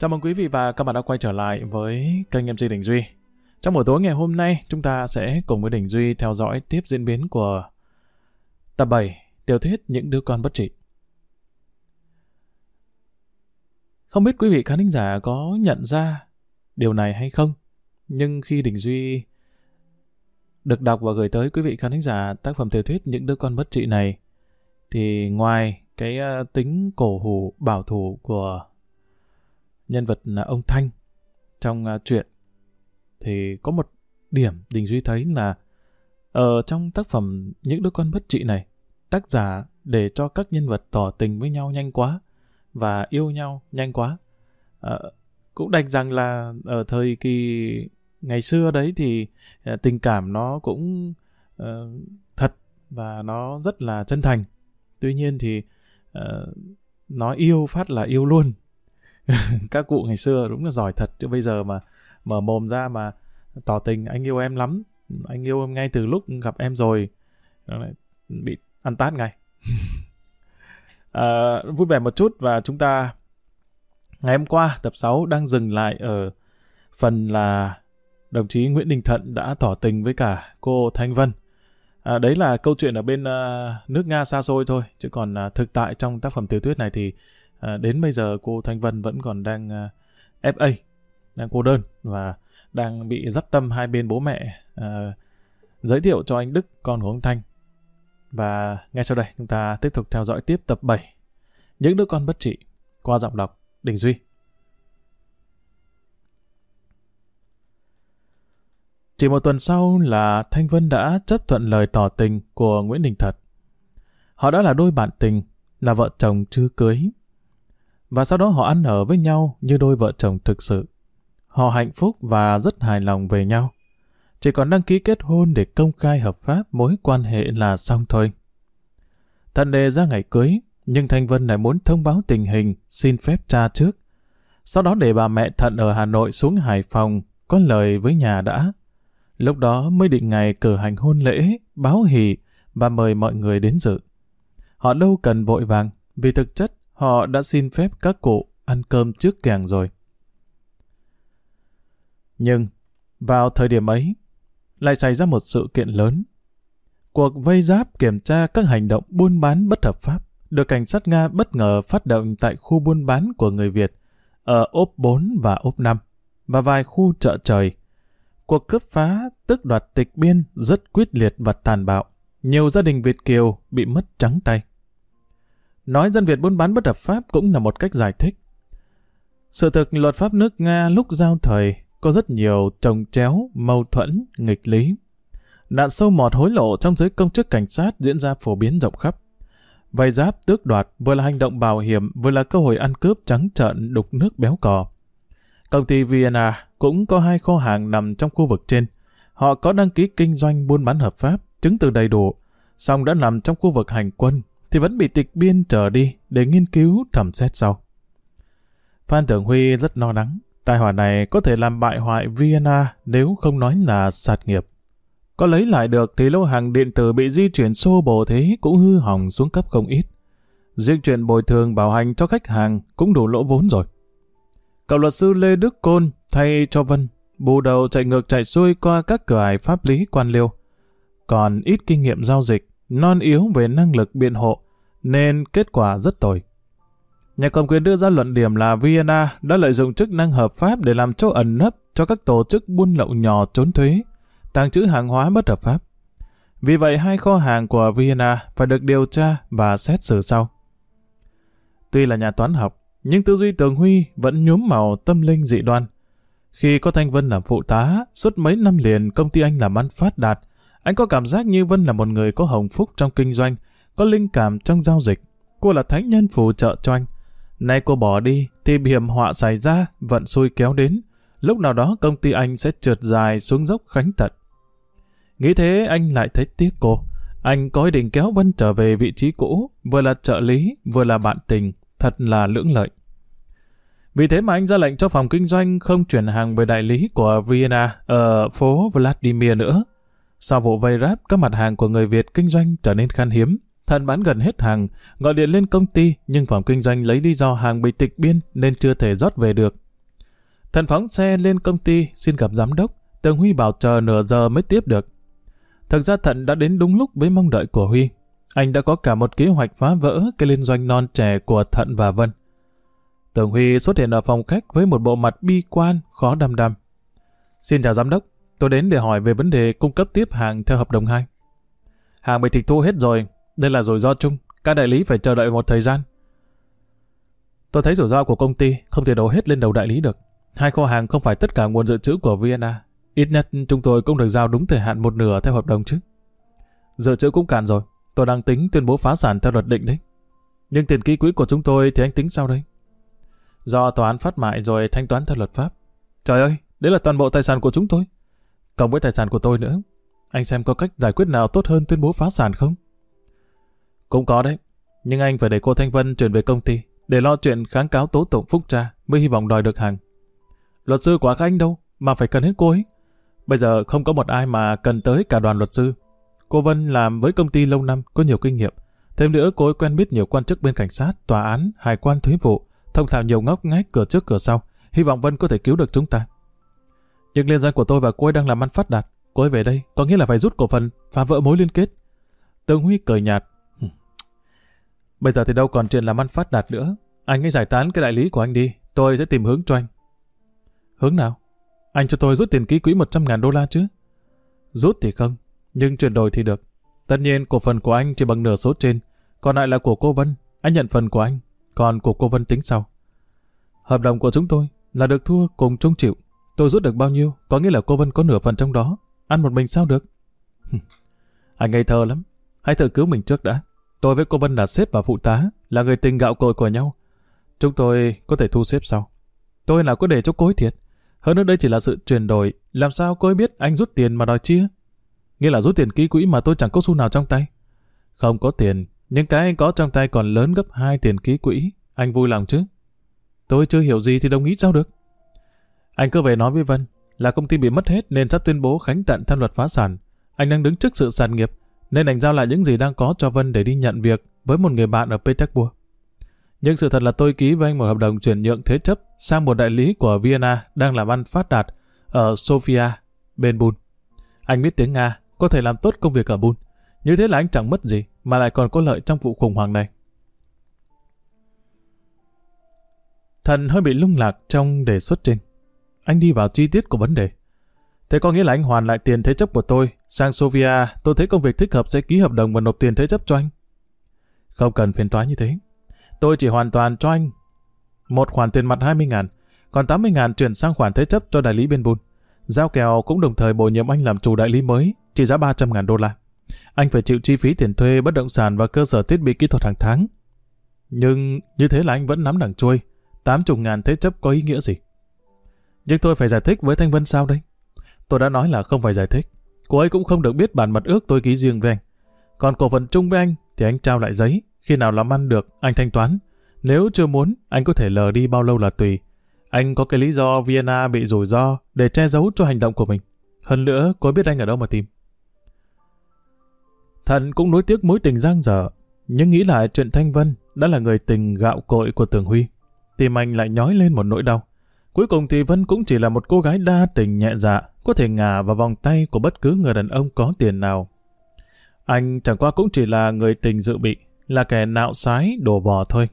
Chào mừng quý vị và các bạn đã quay trở lại với kênh MC Đình Duy. Trong buổi tối ngày hôm nay, chúng ta sẽ cùng với Đình Duy theo dõi tiếp diễn biến của tập 7 tiểu thuyết Những đứa con bất trị. Không biết quý vị khán giả có nhận ra điều này hay không, nhưng khi Đình Duy được đọc và gửi tới quý vị khán giả tác phẩm tiểu thuyết Những đứa con bất trị này, thì ngoài cái ờ, tính cổ hủ bảo thủ của nhân vật là ông Thanh. Trong uh, truyện thì có một điểm Đình Duy thấy là ở trong tác phẩm những đứa con bất trị này tác giả để cho các nhân vật tỏ tình với nhau nhanh quá và yêu nhau nhanh quá. À, cũng đành rằng là ở thời kỳ ngày xưa đấy thì uh, tình cảm nó cũng uh, thật và nó rất là chân thành. Tuy nhiên thì uh, nó yêu phát là yêu luôn. các cụ ngày xưa đúng là giỏi thật chứ bây giờ mà mở mồm ra mà tỏ tình anh yêu em lắm anh yêu em ngay từ lúc gặp em rồi nó lại bị ăn tát ngay à, vui vẻ một chút và chúng ta ngày hôm qua tập 6 đang dừng lại ở phần là đồng chí Nguyễn Đình Thận đã tỏ tình với cả cô Thanh Vân. À, đấy là câu chuyện ở bên uh, nước Nga xa xôi thôi, chứ còn uh, thực tại trong tác phẩm tiểu thuyết này thì à, đến bây giờ cô Thanh Vân vẫn còn đang uh, à, FA, đang cô đơn và đang bị dắp tâm hai bên bố mẹ uh, giới thiệu cho anh Đức, con của ông Thanh. Và ngay sau đây chúng ta tiếp tục theo dõi tiếp tập 7 Những đứa con bất trị qua giọng đọc Đình Duy. Chỉ một tuần sau là Thanh Vân đã chấp thuận lời tỏ tình của Nguyễn Đình Thật. Họ đã là đôi bạn tình, là vợ chồng chưa cưới và sau đó họ ăn ở với nhau như đôi vợ chồng thực sự. Họ hạnh phúc và rất hài lòng về nhau. Chỉ còn đăng ký kết hôn để công khai hợp pháp mối quan hệ là xong thôi. Thần đề ra ngày cưới, nhưng Thanh Vân lại muốn thông báo tình hình, xin phép cha trước. Sau đó để bà mẹ Thận ở Hà Nội xuống Hải Phòng, có lời với nhà đã. Lúc đó mới định ngày cử hành hôn lễ, báo hỷ và mời mọi người đến dự. Họ đâu cần vội vàng, vì thực chất Họ đã xin phép các cụ ăn cơm trước kèng rồi. Nhưng, vào thời điểm ấy, lại xảy ra một sự kiện lớn. Cuộc vây giáp kiểm tra các hành động buôn bán bất hợp pháp được cảnh sát Nga bất ngờ phát động tại khu buôn bán của người Việt ở ốp 4 và ốp 5 và vài khu chợ trời. Cuộc cướp phá tức đoạt tịch biên rất quyết liệt và tàn bạo. Nhiều gia đình Việt Kiều bị mất trắng tay. Nói dân Việt buôn bán bất hợp pháp cũng là một cách giải thích. Sự thực luật pháp nước Nga lúc giao thời có rất nhiều trồng chéo, mâu thuẫn, nghịch lý. Nạn sâu mọt hối lộ trong giới công chức cảnh sát diễn ra phổ biến rộng khắp. Vay giáp tước đoạt vừa là hành động bảo hiểm vừa là cơ hội ăn cướp trắng trợn đục nước béo cò. Công ty Vienna cũng có hai kho hàng nằm trong khu vực trên. Họ có đăng ký kinh doanh buôn bán hợp pháp, chứng từ đầy đủ, song đã nằm trong khu vực hành quân thì vẫn bị tịch biên trở đi để nghiên cứu thẩm xét sau. Phan Tưởng Huy rất lo lắng, tai họa này có thể làm bại hoại Vienna nếu không nói là sạt nghiệp. Có lấy lại được thì lô hàng điện tử bị di chuyển xô bồ thế cũng hư hỏng xuống cấp không ít. Riêng chuyện bồi thường bảo hành cho khách hàng cũng đủ lỗ vốn rồi. Cậu luật sư Lê Đức Côn thay cho Vân, bù đầu chạy ngược chạy xuôi qua các cửa ải pháp lý quan liêu. Còn ít kinh nghiệm giao dịch, non yếu về năng lực biện hộ, nên kết quả rất tồi. Nhà cầm quyền đưa ra luận điểm là Vienna đã lợi dụng chức năng hợp pháp để làm chỗ ẩn nấp cho các tổ chức buôn lậu nhỏ trốn thuế, tàng trữ hàng hóa bất hợp pháp. Vì vậy hai kho hàng của Vienna phải được điều tra và xét xử sau. Tuy là nhà toán học, nhưng tư duy Tường Huy vẫn nhuốm màu tâm linh dị đoan. Khi có Thanh Vân làm phụ tá, suốt mấy năm liền công ty anh làm ăn phát đạt, anh có cảm giác như Vân là một người có hồng phúc trong kinh doanh, có linh cảm trong giao dịch. Cô là thánh nhân phù trợ cho anh. Nay cô bỏ đi, thì hiểm họa xảy ra, vận xui kéo đến. Lúc nào đó công ty anh sẽ trượt dài xuống dốc khánh tận. Nghĩ thế anh lại thấy tiếc cô. Anh có ý định kéo Vân trở về vị trí cũ, vừa là trợ lý, vừa là bạn tình, thật là lưỡng lợi. Vì thế mà anh ra lệnh cho phòng kinh doanh không chuyển hàng về đại lý của Vienna ở phố Vladimir nữa. Sau vụ vây ráp, các mặt hàng của người Việt kinh doanh trở nên khan hiếm. Thần bán gần hết hàng, gọi điện lên công ty nhưng phòng kinh doanh lấy lý do hàng bị tịch biên nên chưa thể rót về được. Thần phóng xe lên công ty xin gặp giám đốc. Tường Huy bảo chờ nửa giờ mới tiếp được. Thực ra Thận đã đến đúng lúc với mong đợi của Huy. Anh đã có cả một kế hoạch phá vỡ cái liên doanh non trẻ của Thận và Vân. Tường Huy xuất hiện ở phòng khách với một bộ mặt bi quan, khó đăm đăm. Xin chào giám đốc, tôi đến để hỏi về vấn đề cung cấp tiếp hàng theo hợp đồng 2. Hàng bị tịch thu hết rồi, đây là rủi ro chung, các đại lý phải chờ đợi một thời gian. Tôi thấy rủi ro của công ty không thể đổ hết lên đầu đại lý được. Hai kho hàng không phải tất cả nguồn dự trữ của Vienna. Ít nhất chúng tôi cũng được giao đúng thời hạn một nửa theo hợp đồng chứ. Dự trữ cũng cạn rồi, tôi đang tính tuyên bố phá sản theo luật định đấy. Nhưng tiền ký quỹ của chúng tôi thì anh tính sao đây? Do tòa án phát mại rồi thanh toán theo luật pháp. Trời ơi, đấy là toàn bộ tài sản của chúng tôi. Cộng với tài sản của tôi nữa. Anh xem có cách giải quyết nào tốt hơn tuyên bố phá sản không? Cũng có đấy. Nhưng anh phải để cô Thanh Vân chuyển về công ty để lo chuyện kháng cáo tố tụng phúc tra mới hy vọng đòi được hàng. Luật sư của các anh đâu mà phải cần hết cô ấy. Bây giờ không có một ai mà cần tới cả đoàn luật sư. Cô Vân làm với công ty lâu năm, có nhiều kinh nghiệm. Thêm nữa cô ấy quen biết nhiều quan chức bên cảnh sát, tòa án, hải quan thuế vụ, thông thạo nhiều ngóc ngách cửa trước cửa sau. Hy vọng Vân có thể cứu được chúng ta. Nhưng liên doanh của tôi và cô ấy đang làm ăn phát đạt. Cô ấy về đây có nghĩa là phải rút cổ phần, phá vỡ mối liên kết. Tương Huy cười nhạt. Bây giờ thì đâu còn chuyện làm ăn phát đạt nữa. Anh ấy giải tán cái đại lý của anh đi, tôi sẽ tìm hướng cho anh. Hướng nào? Anh cho tôi rút tiền ký quỹ 100 ngàn đô la chứ? Rút thì không, nhưng chuyển đổi thì được. Tất nhiên cổ phần của anh chỉ bằng nửa số trên, còn lại là của cô Vân. Anh nhận phần của anh, còn của cô Vân tính sau. Hợp đồng của chúng tôi là được thua cùng chung chịu. Tôi rút được bao nhiêu, có nghĩa là cô Vân có nửa phần trong đó. Ăn một mình sao được? anh ngây thơ lắm. Hãy tự cứu mình trước đã. Tôi với cô Vân là sếp và phụ tá, là người tình gạo cội của nhau. Chúng tôi có thể thu xếp sau. Tôi nào có để cho cô ấy thiệt. Hơn nữa đây chỉ là sự chuyển đổi, làm sao cô ấy biết anh rút tiền mà đòi chia? Nghĩa là rút tiền ký quỹ mà tôi chẳng có xu nào trong tay. Không có tiền, nhưng cái anh có trong tay còn lớn gấp hai tiền ký quỹ. Anh vui lòng chứ? Tôi chưa hiểu gì thì đồng ý sao được? Anh cứ về nói với Vân là công ty bị mất hết nên sắp tuyên bố khánh tận theo luật phá sản. Anh đang đứng trước sự sản nghiệp nên anh giao lại những gì đang có cho Vân để đi nhận việc với một người bạn ở Petersburg. Nhưng sự thật là tôi ký với anh một hợp đồng chuyển nhượng thế chấp sang một đại lý của Vienna đang làm ăn phát đạt ở Sofia, bên Bun. Anh biết tiếng Nga, có thể làm tốt công việc ở Bun. Như thế là anh chẳng mất gì, mà lại còn có lợi trong vụ khủng hoảng này. Thần hơi bị lung lạc trong đề xuất trên. Anh đi vào chi tiết của vấn đề. Thế có nghĩa là anh hoàn lại tiền thế chấp của tôi. Sang Sovia, tôi thấy công việc thích hợp sẽ ký hợp đồng và nộp tiền thế chấp cho anh. Không cần phiền toái như thế. Tôi chỉ hoàn toàn cho anh một khoản tiền mặt 20 ngàn, còn 80 ngàn chuyển sang khoản thế chấp cho đại lý bên bùn. Giao kèo cũng đồng thời bổ nhiệm anh làm chủ đại lý mới, trị giá 300 ngàn đô la. Anh phải chịu chi phí tiền thuê bất động sản và cơ sở thiết bị kỹ thuật hàng tháng. Nhưng như thế là anh vẫn nắm đằng chui. 80 ngàn thế chấp có ý nghĩa gì? Nhưng tôi phải giải thích với Thanh Vân sao đây? Tôi đã nói là không phải giải thích. Cô ấy cũng không được biết bản mật ước tôi ký riêng với anh. Còn cổ phần chung với anh thì anh trao lại giấy. Khi nào làm ăn được, anh thanh toán. Nếu chưa muốn, anh có thể lờ đi bao lâu là tùy. Anh có cái lý do Vienna bị rủi ro để che giấu cho hành động của mình. Hơn nữa, cô biết anh ở đâu mà tìm. Thần cũng nối tiếc mối tình giang dở, nhưng nghĩ lại chuyện Thanh Vân đã là người tình gạo cội của Tường Huy. Tim anh lại nhói lên một nỗi đau. Cuối cùng thì Vân cũng chỉ là một cô gái đa tình nhẹ dạ, có thể ngả vào vòng tay của bất cứ người đàn ông có tiền nào. Anh chẳng qua cũng chỉ là người tình dự bị, là kẻ nạo sái đổ vò thôi.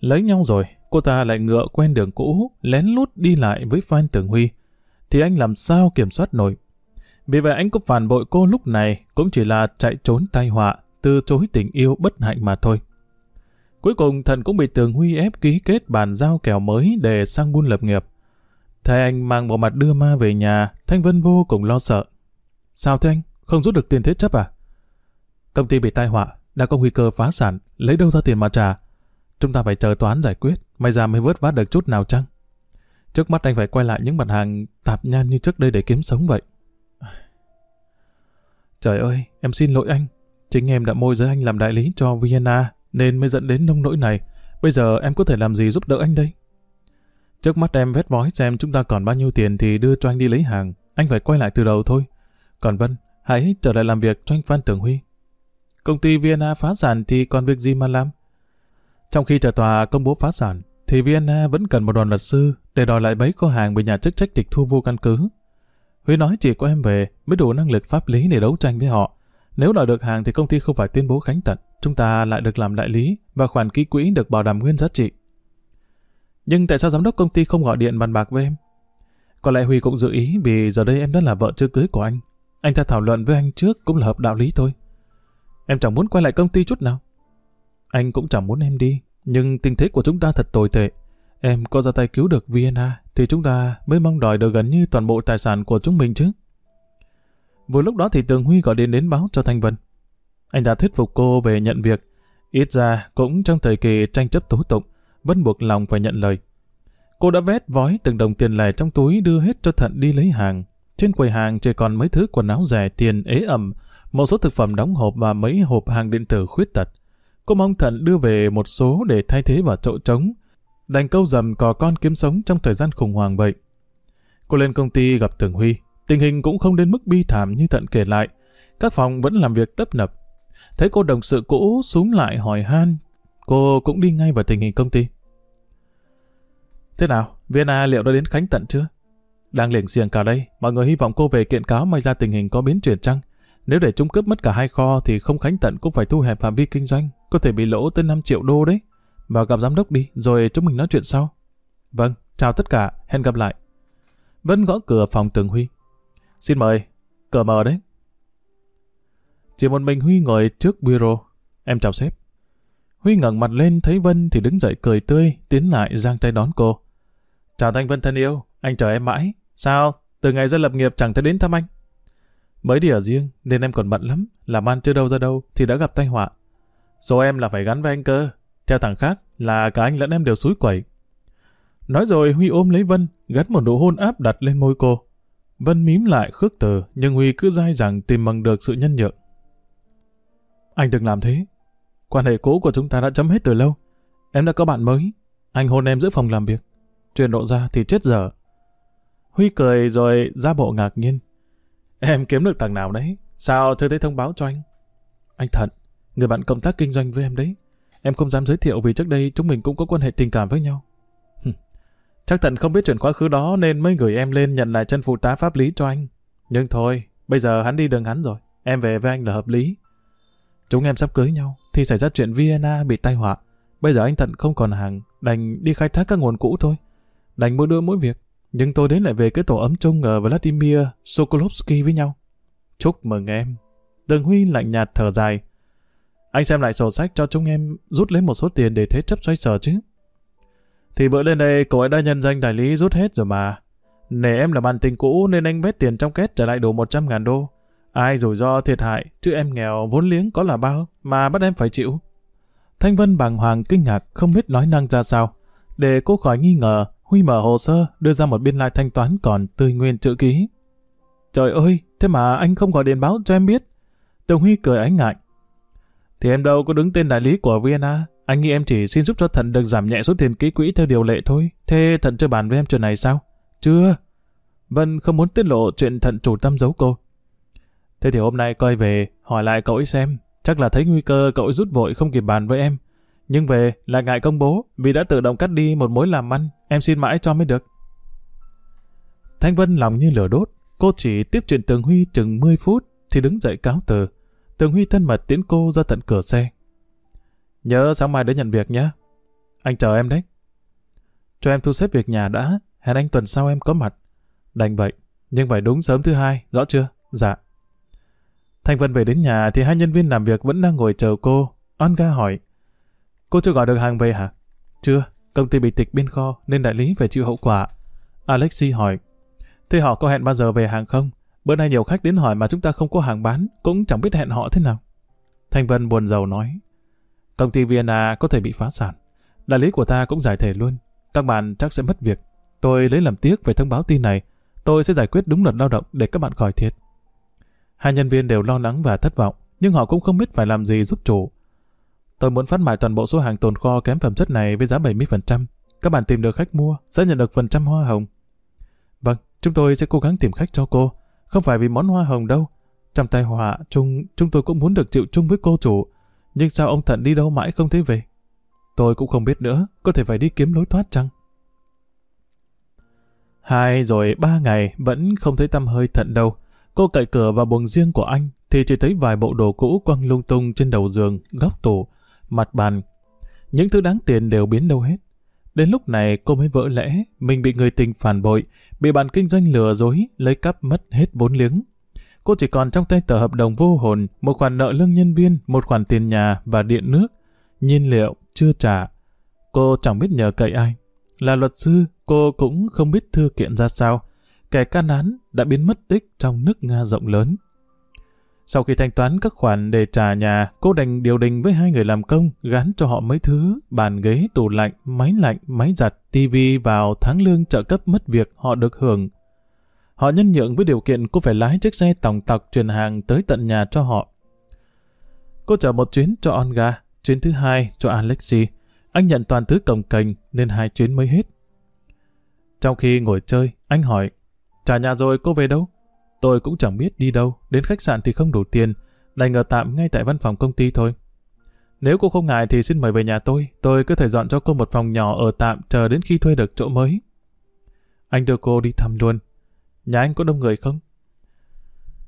Lấy nhau rồi, cô ta lại ngựa quen đường cũ, lén lút đi lại với Phan Tường Huy. Thì anh làm sao kiểm soát nổi? Vì vậy anh có phản bội cô lúc này cũng chỉ là chạy trốn tai họa, từ chối tình yêu bất hạnh mà thôi. Cuối cùng thần cũng bị Tường Huy ép ký kết bàn giao kèo mới để sang buôn lập nghiệp. Thay anh mang bộ mặt đưa ma về nhà, Thanh Vân vô cùng lo sợ. Sao thế anh? Không rút được tiền thế chấp à? Công ty bị tai họa, đã có nguy cơ phá sản, lấy đâu ra tiền mà trả? Chúng ta phải chờ toán giải quyết, may ra mới vớt vát được chút nào chăng? Trước mắt anh phải quay lại những mặt hàng tạp nhan như trước đây để kiếm sống vậy. Trời ơi, em xin lỗi anh. Chính em đã môi giới anh làm đại lý cho Vienna, nên mới dẫn đến nông nỗi này. Bây giờ em có thể làm gì giúp đỡ anh đây? Trước mắt em vét vói xem chúng ta còn bao nhiêu tiền thì đưa cho anh đi lấy hàng. Anh phải quay lại từ đầu thôi. Còn Vân, hãy trở lại làm việc cho anh Phan Tường Huy. Công ty Vienna phá sản thì còn việc gì mà làm? Trong khi chờ tòa công bố phá sản, thì Vienna vẫn cần một đoàn luật sư để đòi lại bấy kho hàng bị nhà chức trách tịch thu vô căn cứ. Huy nói chỉ có em về mới đủ năng lực pháp lý để đấu tranh với họ. Nếu đòi được hàng thì công ty không phải tuyên bố khánh tận, chúng ta lại được làm đại lý và khoản ký quỹ được bảo đảm nguyên giá trị. Nhưng tại sao giám đốc công ty không gọi điện bàn bạc với em? Có lẽ Huy cũng dự ý vì giờ đây em đã là vợ chưa cưới của anh. Anh ta thảo luận với anh trước cũng là hợp đạo lý thôi. Em chẳng muốn quay lại công ty chút nào. Anh cũng chẳng muốn em đi, nhưng tình thế của chúng ta thật tồi tệ. Em có ra tay cứu được Vienna thì chúng ta mới mong đòi được gần như toàn bộ tài sản của chúng mình chứ. Vừa lúc đó thì Tường Huy gọi điện đến báo cho Thanh Vân. Anh đã thuyết phục cô về nhận việc. Ít ra cũng trong thời kỳ tranh chấp tố tụng, Vân buộc lòng phải nhận lời. Cô đã vét vói từng đồng tiền lẻ trong túi đưa hết cho Thận đi lấy hàng. Trên quầy hàng chỉ còn mấy thứ quần áo rẻ tiền ế ẩm, một số thực phẩm đóng hộp và mấy hộp hàng điện tử khuyết tật. Cô mong Thận đưa về một số để thay thế vào chỗ trống, đành câu dầm cò con kiếm sống trong thời gian khủng hoảng vậy. Cô lên công ty gặp Tường Huy, tình hình cũng không đến mức bi thảm như Thận kể lại. Các phòng vẫn làm việc tấp nập. Thấy cô đồng sự cũ xuống lại hỏi han, cô cũng đi ngay vào tình hình công ty. Thế nào, Vienna liệu đã đến Khánh Tận chưa? Đang liền xiềng cả đây, mọi người hy vọng cô về kiện cáo may ra tình hình có biến chuyển chăng? Nếu để chúng cướp mất cả hai kho thì không Khánh Tận cũng phải thu hẹp phạm vi kinh doanh, có thể bị lỗ tới 5 triệu đô đấy. Vào gặp giám đốc đi, rồi chúng mình nói chuyện sau. Vâng, chào tất cả, hẹn gặp lại. Vân gõ cửa phòng Tường Huy. Xin mời, cờ mở đấy. Chỉ một mình Huy ngồi trước bureau. Em chào sếp. Huy ngẩng mặt lên thấy Vân thì đứng dậy cười tươi, tiến lại giang tay đón cô. Chào Thanh Vân thân yêu, anh chờ em mãi. Sao? Từ ngày ra lập nghiệp chẳng thấy đến thăm anh. Mới đi ở riêng nên em còn bận lắm, làm ăn chưa đâu ra đâu thì đã gặp tai họa. Số em là phải gắn với anh cơ. Theo thằng khác là cả anh lẫn em đều xúi quẩy. Nói rồi Huy ôm lấy Vân, gắn một nụ hôn áp đặt lên môi cô. Vân mím lại khước từ, nhưng Huy cứ dai rằng tìm bằng được sự nhân nhượng. Anh đừng làm thế. Quan hệ cũ của chúng ta đã chấm hết từ lâu. Em đã có bạn mới. Anh hôn em giữa phòng làm việc. Truyền độ ra thì chết dở. Huy cười rồi ra bộ ngạc nhiên. Em kiếm được thằng nào đấy? Sao chưa thấy thông báo cho anh? Anh Thận, người bạn cộng tác kinh doanh với em đấy. Em không dám giới thiệu vì trước đây chúng mình cũng có quan hệ tình cảm với nhau. Chắc Thận không biết chuyện quá khứ đó nên mới gửi em lên nhận lại chân phụ tá pháp lý cho anh. Nhưng thôi, bây giờ hắn đi đường hắn rồi. Em về với anh là hợp lý. Chúng em sắp cưới nhau, thì xảy ra chuyện Vienna bị tai họa. Bây giờ anh Thận không còn hàng, đành đi khai thác các nguồn cũ thôi. Đành mỗi đưa mỗi việc. Nhưng tôi đến lại về cái tổ ấm chung ở Vladimir Sokolovsky với nhau. Chúc mừng em. Tường Huy lạnh nhạt thở dài. Anh xem lại sổ sách cho chúng em rút lấy một số tiền để thế chấp xoay sở chứ. Thì bữa lên đây cậu ấy đã nhân danh đại lý rút hết rồi mà. Nể em là bạn tình cũ nên anh vết tiền trong kết trở lại đủ 100 ngàn đô. Ai rủi ro thiệt hại, chứ em nghèo vốn liếng có là bao mà bắt em phải chịu. Thanh Vân bàng hoàng kinh ngạc không biết nói năng ra sao. Để cô khỏi nghi ngờ, Huy mở hồ sơ đưa ra một biên lai thanh toán còn tươi nguyên chữ ký. Trời ơi, thế mà anh không gọi điện báo cho em biết. Tường Huy cười ánh ngại. Thì em đâu có đứng tên đại lý của Vienna. Anh nghĩ em chỉ xin giúp cho Thận được giảm nhẹ số tiền ký quỹ theo điều lệ thôi. Thế Thận chưa bàn với em chuyện này sao? Chưa. Vân không muốn tiết lộ chuyện Thận chủ tâm giấu cô. Thế thì hôm nay coi về, hỏi lại cậu ấy xem. Chắc là thấy nguy cơ cậu ấy rút vội không kịp bàn với em. Nhưng về là ngại công bố vì đã tự động cắt đi một mối làm ăn. Em xin mãi cho mới được. Thanh Vân lòng như lửa đốt. Cô chỉ tiếp chuyện Tường Huy chừng 10 phút thì đứng dậy cáo từ. Tường Huy thân mật tiến cô ra tận cửa xe. Nhớ sáng mai đến nhận việc nhé. Anh chờ em đấy. Cho em thu xếp việc nhà đã, hẹn anh tuần sau em có mặt. Đành vậy, nhưng phải đúng sớm thứ hai, rõ chưa? Dạ. thành Vân về đến nhà thì hai nhân viên làm việc vẫn đang ngồi chờ cô. Olga hỏi. Cô chưa gọi được hàng về hả? Chưa, công ty bị tịch biên kho nên đại lý phải chịu hậu quả. Alexi hỏi. Thế họ có hẹn bao giờ về hàng không? Bữa nay nhiều khách đến hỏi mà chúng ta không có hàng bán, cũng chẳng biết hẹn họ thế nào. thành Vân buồn rầu nói. Công ty Vienna có thể bị phá sản. Đại lý của ta cũng giải thể luôn. Các bạn chắc sẽ mất việc. Tôi lấy làm tiếc về thông báo tin này. Tôi sẽ giải quyết đúng luật lao động để các bạn khỏi thiệt. Hai nhân viên đều lo lắng và thất vọng, nhưng họ cũng không biết phải làm gì giúp chủ. Tôi muốn phát mại toàn bộ số hàng tồn kho kém phẩm chất này với giá 70%. Các bạn tìm được khách mua sẽ nhận được phần trăm hoa hồng. Vâng, chúng tôi sẽ cố gắng tìm khách cho cô. Không phải vì món hoa hồng đâu. Trong tai họa chung, chúng tôi cũng muốn được chịu chung với cô chủ. Nhưng sao ông Thận đi đâu mãi không thấy về? Tôi cũng không biết nữa, có thể phải đi kiếm lối thoát chăng? Hai rồi ba ngày vẫn không thấy tâm hơi thận đâu. Cô cậy cửa vào buồng riêng của anh thì chỉ thấy vài bộ đồ cũ quăng lung tung trên đầu giường, góc tủ, mặt bàn. Những thứ đáng tiền đều biến đâu hết. Đến lúc này cô mới vỡ lẽ, mình bị người tình phản bội, bị bạn kinh doanh lừa dối, lấy cắp mất hết vốn liếng. Cô chỉ còn trong tay tờ hợp đồng vô hồn, một khoản nợ lương nhân viên, một khoản tiền nhà và điện nước, nhiên liệu chưa trả. Cô chẳng biết nhờ cậy ai. Là luật sư, cô cũng không biết thư kiện ra sao. Kẻ can án đã biến mất tích trong nước Nga rộng lớn. Sau khi thanh toán các khoản để trả nhà, cô đành điều đình với hai người làm công, gắn cho họ mấy thứ, bàn ghế, tủ lạnh, máy lạnh, máy giặt, tivi vào tháng lương trợ cấp mất việc họ được hưởng. Họ nhân nhượng với điều kiện cô phải lái chiếc xe tòng tọc truyền hàng tới tận nhà cho họ. Cô chở một chuyến cho Olga, chuyến thứ hai cho Alexi. Anh nhận toàn thứ cồng cành nên hai chuyến mới hết. Trong khi ngồi chơi, anh hỏi, trả nhà rồi cô về đâu? Tôi cũng chẳng biết đi đâu, đến khách sạn thì không đủ tiền, đành ở tạm ngay tại văn phòng công ty thôi. Nếu cô không ngại thì xin mời về nhà tôi, tôi có thể dọn cho cô một phòng nhỏ ở tạm chờ đến khi thuê được chỗ mới. Anh đưa cô đi thăm luôn. Nhà anh có đông người không?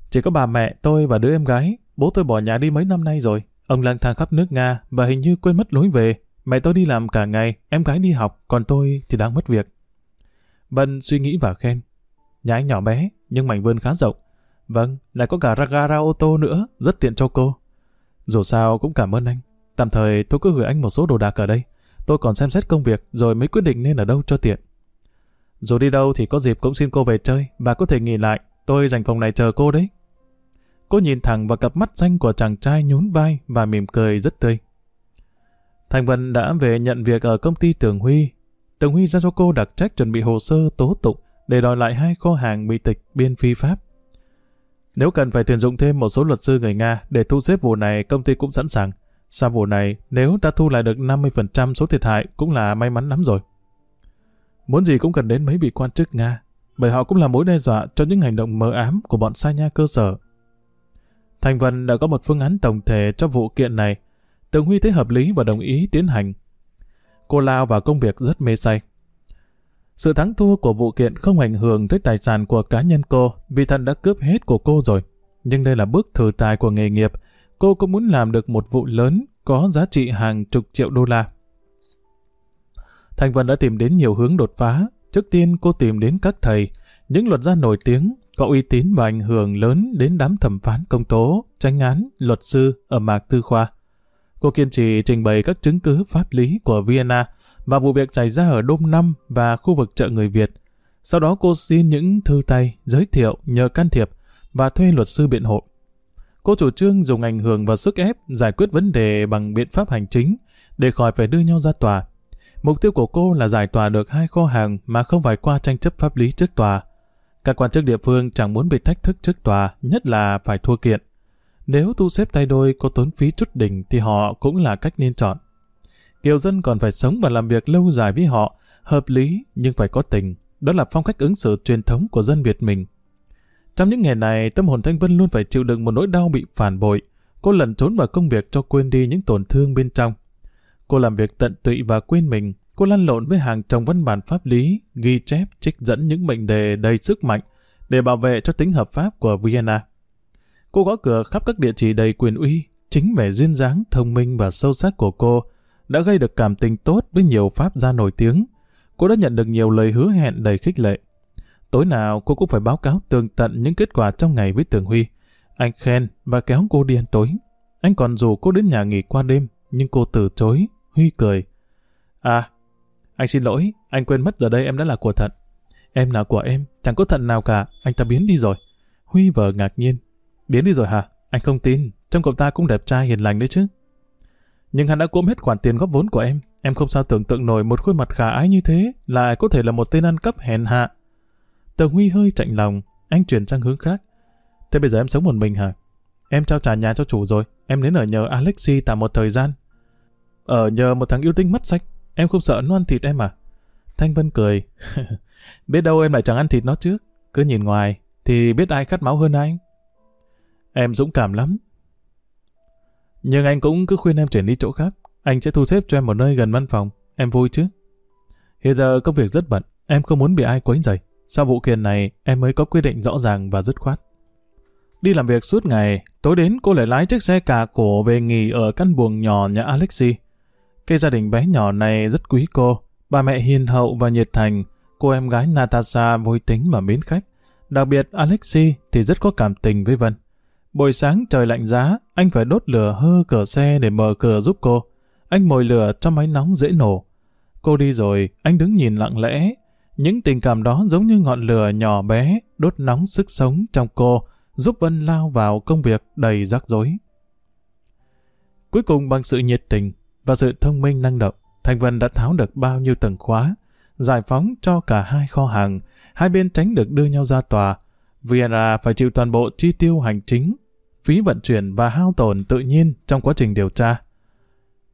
Chỉ có bà mẹ, tôi và đứa em gái. Bố tôi bỏ nhà đi mấy năm nay rồi. Ông lang thang khắp nước Nga và hình như quên mất lối về. Mẹ tôi đi làm cả ngày, em gái đi học, còn tôi thì đang mất việc. Bân suy nghĩ và khen. Nhà anh nhỏ bé, nhưng mảnh vườn khá rộng. Vâng, lại có cả gara ô tô nữa, rất tiện cho cô. Dù sao cũng cảm ơn anh. Tạm thời tôi cứ gửi anh một số đồ đạc ở đây. Tôi còn xem xét công việc rồi mới quyết định nên ở đâu cho tiện. Dù đi đâu thì có dịp cũng xin cô về chơi và có thể nghỉ lại. Tôi dành phòng này chờ cô đấy. Cô nhìn thẳng vào cặp mắt xanh của chàng trai nhún vai và mỉm cười rất tươi. Thành Vân đã về nhận việc ở công ty Tường Huy. Tường Huy ra cho cô đặc trách chuẩn bị hồ sơ tố tụng để đòi lại hai kho hàng bị tịch biên phi pháp. Nếu cần phải tuyển dụng thêm một số luật sư người Nga để thu xếp vụ này, công ty cũng sẵn sàng. Sau vụ này, nếu ta thu lại được 50% số thiệt hại cũng là may mắn lắm rồi. Muốn gì cũng cần đến mấy vị quan chức Nga, bởi họ cũng là mối đe dọa cho những hành động mờ ám của bọn sai nha cơ sở. Thành Vân đã có một phương án tổng thể cho vụ kiện này. Tường Huy thấy hợp lý và đồng ý tiến hành. Cô lao vào công việc rất mê say. Sự thắng thua của vụ kiện không ảnh hưởng tới tài sản của cá nhân cô vì thần đã cướp hết của cô rồi. Nhưng đây là bước thử tài của nghề nghiệp. Cô cũng muốn làm được một vụ lớn có giá trị hàng chục triệu đô la. Thành Vân đã tìm đến nhiều hướng đột phá. Trước tiên cô tìm đến các thầy, những luật gia nổi tiếng, có uy tín và ảnh hưởng lớn đến đám thẩm phán công tố, tranh án, luật sư ở mạc tư khoa. Cô kiên trì trình bày các chứng cứ pháp lý của Vienna và vụ việc xảy ra ở Đông Năm và khu vực chợ người Việt. Sau đó cô xin những thư tay, giới thiệu, nhờ can thiệp và thuê luật sư biện hộ. Cô chủ trương dùng ảnh hưởng và sức ép giải quyết vấn đề bằng biện pháp hành chính để khỏi phải đưa nhau ra tòa. Mục tiêu của cô là giải tỏa được hai kho hàng mà không phải qua tranh chấp pháp lý trước tòa. Các quan chức địa phương chẳng muốn bị thách thức trước tòa, nhất là phải thua kiện. Nếu thu xếp tay đôi có tốn phí chút đỉnh thì họ cũng là cách nên chọn. Kiều dân còn phải sống và làm việc lâu dài với họ, hợp lý nhưng phải có tình. Đó là phong cách ứng xử truyền thống của dân Việt mình. Trong những ngày này, tâm hồn Thanh Vân luôn phải chịu đựng một nỗi đau bị phản bội. Cô lẩn trốn vào công việc cho quên đi những tổn thương bên trong. Cô làm việc tận tụy và quên mình. Cô lăn lộn với hàng chồng văn bản pháp lý, ghi chép, trích dẫn những mệnh đề đầy sức mạnh để bảo vệ cho tính hợp pháp của Vienna. Cô gõ cửa khắp các địa chỉ đầy quyền uy, chính vẻ duyên dáng, thông minh và sâu sắc của cô đã gây được cảm tình tốt với nhiều pháp gia nổi tiếng. Cô đã nhận được nhiều lời hứa hẹn đầy khích lệ. Tối nào cô cũng phải báo cáo tường tận những kết quả trong ngày với Tường Huy. Anh khen và kéo cô đi ăn tối. Anh còn rủ cô đến nhà nghỉ qua đêm, nhưng cô từ chối. Huy cười. À, anh xin lỗi, anh quên mất giờ đây em đã là của thận. Em là của em, chẳng có thận nào cả, anh ta biến đi rồi. Huy vờ ngạc nhiên. Biến đi rồi hả? Anh không tin, trong cậu ta cũng đẹp trai hiền lành đấy chứ. Nhưng hắn đã cuỗm hết khoản tiền góp vốn của em. Em không sao tưởng tượng nổi một khuôn mặt khả ái như thế lại có thể là một tên ăn cắp hèn hạ. Tờ Huy hơi chạnh lòng, anh chuyển sang hướng khác. Thế bây giờ em sống một mình hả? Em trao trả nhà cho chủ rồi, em đến ở nhờ Alexi tạm một thời gian. Ở nhờ một thằng yêu tinh mất sách, em không sợ nó ăn thịt em à? Thanh Vân cười. biết đâu em lại chẳng ăn thịt nó trước. Cứ nhìn ngoài, thì biết ai khát máu hơn anh. Em dũng cảm lắm, nhưng anh cũng cứ khuyên em chuyển đi chỗ khác. Anh sẽ thu xếp cho em một nơi gần văn phòng. Em vui chứ? Hiện giờ công việc rất bận, em không muốn bị ai quấy rầy. Sau vụ kiện này, em mới có quyết định rõ ràng và dứt khoát. Đi làm việc suốt ngày, tối đến cô lại lái chiếc xe cà cổ về nghỉ ở căn buồng nhỏ nhà Alexi. Cái gia đình bé nhỏ này rất quý cô, bà mẹ hiền hậu và nhiệt thành, cô em gái Natasha vui tính và mến khách. Đặc biệt Alexi thì rất có cảm tình với Vân. Buổi sáng trời lạnh giá, anh phải đốt lửa hơ cửa xe để mở cửa giúp cô. Anh mồi lửa cho máy nóng dễ nổ. Cô đi rồi, anh đứng nhìn lặng lẽ. Những tình cảm đó giống như ngọn lửa nhỏ bé, đốt nóng sức sống trong cô, giúp Vân lao vào công việc đầy rắc rối. Cuối cùng bằng sự nhiệt tình và sự thông minh năng động, Thành Vân đã tháo được bao nhiêu tầng khóa, giải phóng cho cả hai kho hàng, hai bên tránh được đưa nhau ra tòa. Vienna phải chịu toàn bộ chi tiêu hành chính, phí vận chuyển và hao tổn tự nhiên trong quá trình điều tra.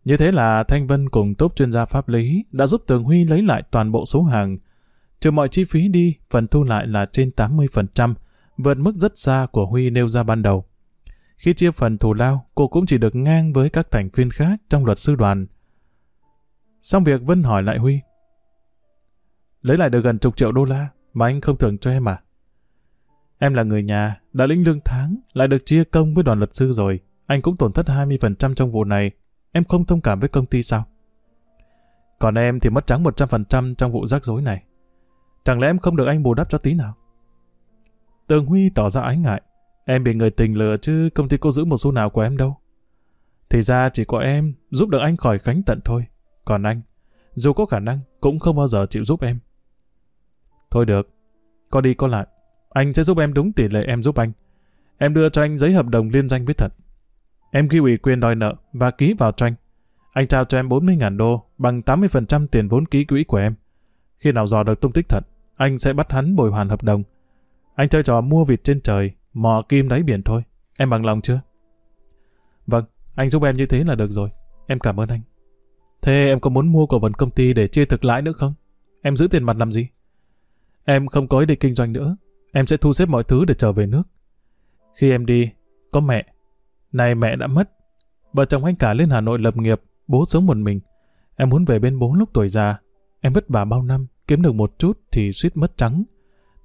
Như thế là Thanh Vân cùng tốt chuyên gia pháp lý đã giúp Tường Huy lấy lại toàn bộ số hàng. Trừ mọi chi phí đi, phần thu lại là trên 80%, vượt mức rất xa của Huy nêu ra ban đầu. Khi chia phần thù lao, cô cũng chỉ được ngang với các thành viên khác trong luật sư đoàn. Xong việc Vân hỏi lại Huy. Lấy lại được gần chục triệu đô la mà anh không thưởng cho em à? Em là người nhà, đã lĩnh lương tháng, lại được chia công với đoàn luật sư rồi. Anh cũng tổn thất 20% trong vụ này. Em không thông cảm với công ty sao? Còn em thì mất trắng 100% trong vụ rắc rối này. Chẳng lẽ em không được anh bù đắp cho tí nào? Tường Huy tỏ ra ái ngại. Em bị người tình lừa chứ công ty cô giữ một xu nào của em đâu. Thì ra chỉ có em giúp được anh khỏi khánh tận thôi. Còn anh, dù có khả năng, cũng không bao giờ chịu giúp em. Thôi được, có đi có lại. Anh sẽ giúp em đúng tỷ lệ em giúp anh. Em đưa cho anh giấy hợp đồng liên danh với Thật. Em ghi ủy quyền đòi nợ và ký vào cho anh. Anh trao cho em 40.000 đô bằng 80% tiền vốn ký quỹ của em. Khi nào dò được tung tích Thật, anh sẽ bắt hắn bồi hoàn hợp đồng. Anh chơi trò mua vịt trên trời, mò kim đáy biển thôi. Em bằng lòng chưa? Vâng, anh giúp em như thế là được rồi. Em cảm ơn anh. Thế em có muốn mua cổ phần công ty để chia thực lãi nữa không? Em giữ tiền mặt làm gì? Em không có ý định kinh doanh nữa. Em sẽ thu xếp mọi thứ để trở về nước. Khi em đi, có mẹ. Này mẹ đã mất. Vợ chồng anh cả lên Hà Nội lập nghiệp, bố sống một mình. Em muốn về bên bố lúc tuổi già. Em vất vả bao năm, kiếm được một chút thì suýt mất trắng.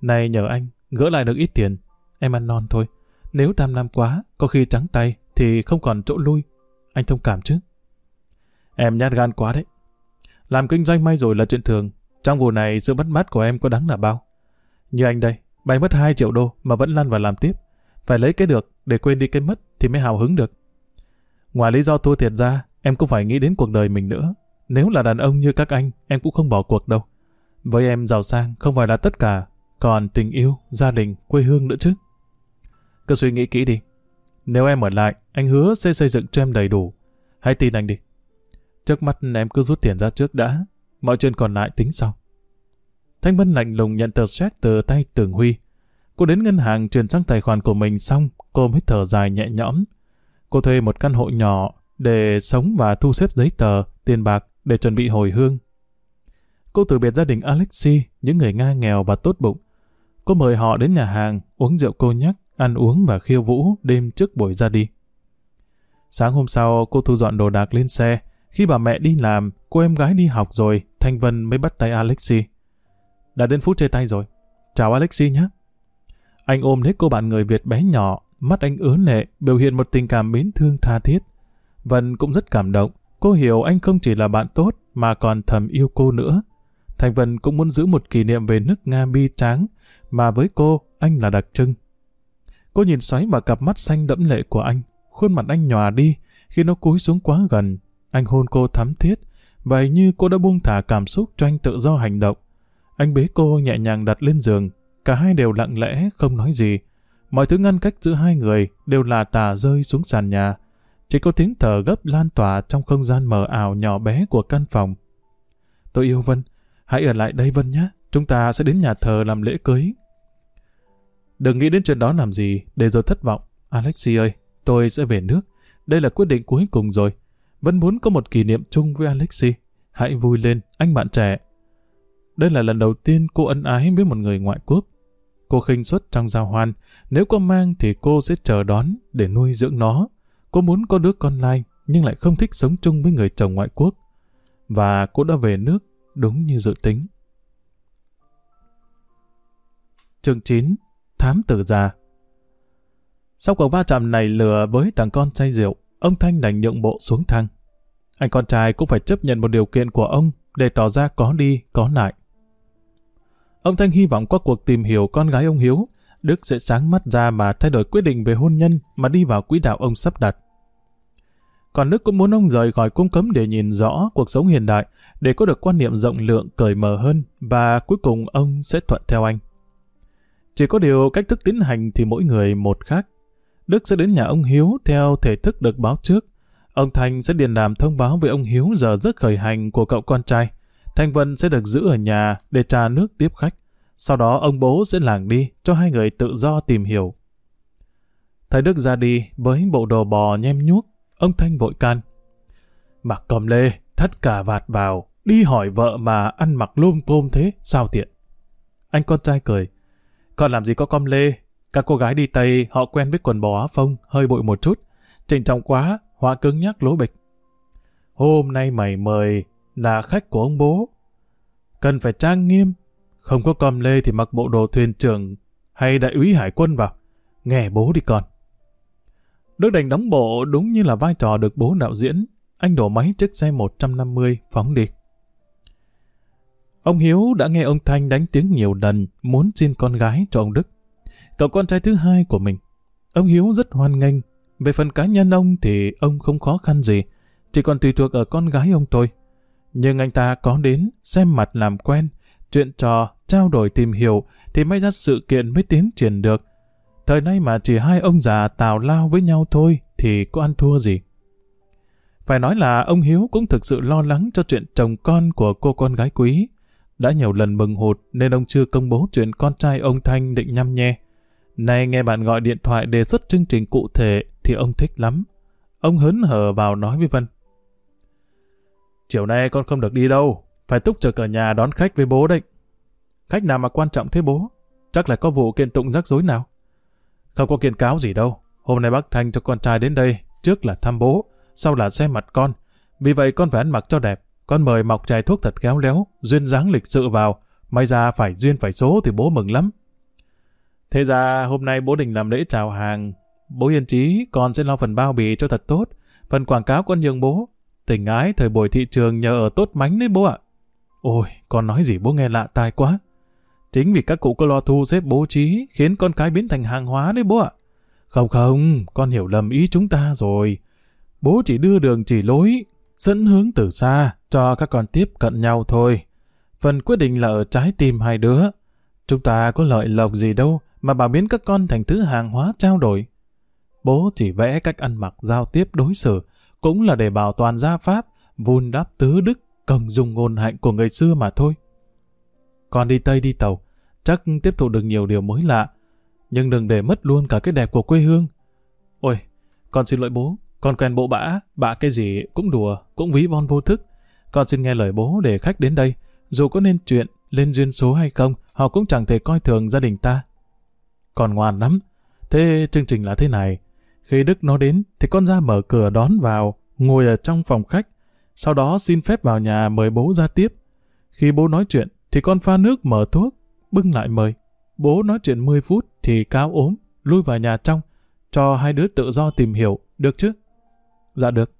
Này nhờ anh, gỡ lại được ít tiền. Em ăn non thôi. Nếu tam lam quá, có khi trắng tay thì không còn chỗ lui. Anh thông cảm chứ? Em nhát gan quá đấy. Làm kinh doanh may rồi là chuyện thường. Trong vụ này sự mất mát của em có đáng là bao? Như anh đây, bay mất 2 triệu đô mà vẫn lăn vào làm tiếp. Phải lấy cái được để quên đi cái mất thì mới hào hứng được. Ngoài lý do thua thiệt ra, em cũng phải nghĩ đến cuộc đời mình nữa. Nếu là đàn ông như các anh, em cũng không bỏ cuộc đâu. Với em giàu sang không phải là tất cả, còn tình yêu, gia đình, quê hương nữa chứ. Cứ suy nghĩ kỹ đi. Nếu em ở lại, anh hứa sẽ xây dựng cho em đầy đủ. Hãy tin anh đi. Trước mắt em cứ rút tiền ra trước đã, mọi chuyện còn lại tính sau. Thanh Vân lạnh lùng nhận tờ séc từ tay Tường Huy. Cô đến ngân hàng chuyển sang tài khoản của mình xong, cô mới thở dài nhẹ nhõm. Cô thuê một căn hộ nhỏ để sống và thu xếp giấy tờ, tiền bạc để chuẩn bị hồi hương. Cô từ biệt gia đình Alexi, những người Nga nghèo và tốt bụng. Cô mời họ đến nhà hàng, uống rượu cô nhắc, ăn uống và khiêu vũ đêm trước buổi ra đi. Sáng hôm sau, cô thu dọn đồ đạc lên xe. Khi bà mẹ đi làm, cô em gái đi học rồi, Thanh Vân mới bắt tay Alexi. Đã đến phút chia tay rồi. Chào Alexi nhé. Anh ôm lấy cô bạn người Việt bé nhỏ, mắt anh ứa lệ, biểu hiện một tình cảm mến thương tha thiết. Vân cũng rất cảm động. Cô hiểu anh không chỉ là bạn tốt, mà còn thầm yêu cô nữa. Thành Vân cũng muốn giữ một kỷ niệm về nước Nga bi tráng, mà với cô, anh là đặc trưng. Cô nhìn xoáy vào cặp mắt xanh đẫm lệ của anh, khuôn mặt anh nhòa đi, khi nó cúi xuống quá gần. Anh hôn cô thắm thiết, Vậy như cô đã buông thả cảm xúc cho anh tự do hành động. Anh bế cô nhẹ nhàng đặt lên giường, cả hai đều lặng lẽ, không nói gì. Mọi thứ ngăn cách giữa hai người đều là tà rơi xuống sàn nhà. Chỉ có tiếng thở gấp lan tỏa trong không gian mờ ảo nhỏ bé của căn phòng. Tôi yêu Vân, hãy ở lại đây Vân nhé, chúng ta sẽ đến nhà thờ làm lễ cưới. Đừng nghĩ đến chuyện đó làm gì, để rồi thất vọng. Alexi ơi, tôi sẽ về nước. Đây là quyết định cuối cùng rồi. Vẫn muốn có một kỷ niệm chung với Alexi. Hãy vui lên, anh bạn trẻ. Đây là lần đầu tiên cô ân ái với một người ngoại quốc. Cô khinh suất trong giao hoan, nếu có mang thì cô sẽ chờ đón để nuôi dưỡng nó. Cô muốn có đứa con lai, nhưng lại không thích sống chung với người chồng ngoại quốc. Và cô đã về nước đúng như dự tính. Chương 9 Thám tử già Sau cuộc va chạm này lừa với thằng con say rượu, ông Thanh đành nhượng bộ xuống thang. Anh con trai cũng phải chấp nhận một điều kiện của ông để tỏ ra có đi, có lại. Ông Thanh hy vọng qua cuộc tìm hiểu con gái ông Hiếu, Đức sẽ sáng mắt ra mà thay đổi quyết định về hôn nhân mà đi vào quỹ đạo ông sắp đặt. Còn Đức cũng muốn ông rời khỏi cung cấm để nhìn rõ cuộc sống hiện đại, để có được quan niệm rộng lượng cởi mở hơn và cuối cùng ông sẽ thuận theo anh. Chỉ có điều cách thức tiến hành thì mỗi người một khác. Đức sẽ đến nhà ông Hiếu theo thể thức được báo trước. Ông Thành sẽ điện đàm thông báo với ông Hiếu giờ giấc khởi hành của cậu con trai. Thanh Vân sẽ được giữ ở nhà để trà nước tiếp khách. Sau đó ông bố sẽ làng đi cho hai người tự do tìm hiểu. Thái Đức ra đi với bộ đồ bò nhem nhuốc. Ông Thanh vội can. Mặc cầm lê, thắt cả vạt vào, đi hỏi vợ mà ăn mặc lôm côm thế, sao tiện? Anh con trai cười. Còn làm gì có com lê? Các cô gái đi Tây họ quen với quần bò áo phông, hơi bụi một chút. Trình trọng quá, họa cứng nhắc lố bịch. Hôm nay mày mời là khách của ông bố. Cần phải trang nghiêm. Không có com lê thì mặc bộ đồ thuyền trưởng hay đại úy hải quân vào. Nghe bố đi con. Đức đành đóng bộ đúng như là vai trò được bố đạo diễn. Anh đổ máy chiếc xe 150 phóng đi. Ông Hiếu đã nghe ông Thanh đánh tiếng nhiều lần muốn xin con gái cho ông Đức. Cậu con trai thứ hai của mình. Ông Hiếu rất hoan nghênh. Về phần cá nhân ông thì ông không khó khăn gì. Chỉ còn tùy thuộc ở con gái ông thôi. Nhưng anh ta có đến, xem mặt làm quen, chuyện trò, trao đổi tìm hiểu thì may ra sự kiện mới tiến triển được. Thời nay mà chỉ hai ông già tào lao với nhau thôi thì có ăn thua gì. Phải nói là ông Hiếu cũng thực sự lo lắng cho chuyện chồng con của cô con gái quý. Đã nhiều lần mừng hụt nên ông chưa công bố chuyện con trai ông Thanh định nhăm nhe. Nay nghe bạn gọi điện thoại đề xuất chương trình cụ thể thì ông thích lắm. Ông hớn hở vào nói với Vân. Chiều nay con không được đi đâu, phải túc trực ở nhà đón khách với bố đấy. Khách nào mà quan trọng thế bố? Chắc là có vụ kiện tụng rắc rối nào? Không có kiện cáo gì đâu. Hôm nay bác Thanh cho con trai đến đây, trước là thăm bố, sau là xem mặt con. Vì vậy con phải ăn mặc cho đẹp. Con mời mọc chai thuốc thật khéo léo, duyên dáng lịch sự vào. May ra phải duyên phải số thì bố mừng lắm. Thế ra hôm nay bố định làm lễ chào hàng. Bố yên trí, con sẽ lo phần bao bì cho thật tốt. Phần quảng cáo con nhường bố. Tình ái thời buổi thị trường nhờ ở tốt mánh đấy bố ạ. Ôi, con nói gì bố nghe lạ tai quá. Chính vì các cụ có lo thu xếp bố trí khiến con cái biến thành hàng hóa đấy bố ạ. Không không, con hiểu lầm ý chúng ta rồi. Bố chỉ đưa đường chỉ lối, dẫn hướng từ xa cho các con tiếp cận nhau thôi. Phần quyết định là ở trái tim hai đứa. Chúng ta có lợi lộc gì đâu mà bảo biến các con thành thứ hàng hóa trao đổi. Bố chỉ vẽ cách ăn mặc giao tiếp đối xử, cũng là để bảo toàn gia pháp, vun đắp tứ đức, công dùng ngôn hạnh của người xưa mà thôi. Con đi Tây đi Tàu, chắc tiếp thụ được nhiều điều mới lạ, nhưng đừng để mất luôn cả cái đẹp của quê hương. Ôi, con xin lỗi bố, con quen bộ bã, bạ cái gì cũng đùa, cũng ví von vô thức. Con xin nghe lời bố để khách đến đây, dù có nên chuyện, lên duyên số hay không, họ cũng chẳng thể coi thường gia đình ta. còn ngoan lắm. Thế chương trình là thế này. Khi Đức nó đến, thì con ra mở cửa đón vào, ngồi ở trong phòng khách. Sau đó xin phép vào nhà mời bố ra tiếp. Khi bố nói chuyện, thì con pha nước mở thuốc, bưng lại mời. Bố nói chuyện 10 phút thì cao ốm, lui vào nhà trong, cho hai đứa tự do tìm hiểu, được chứ? Dạ được.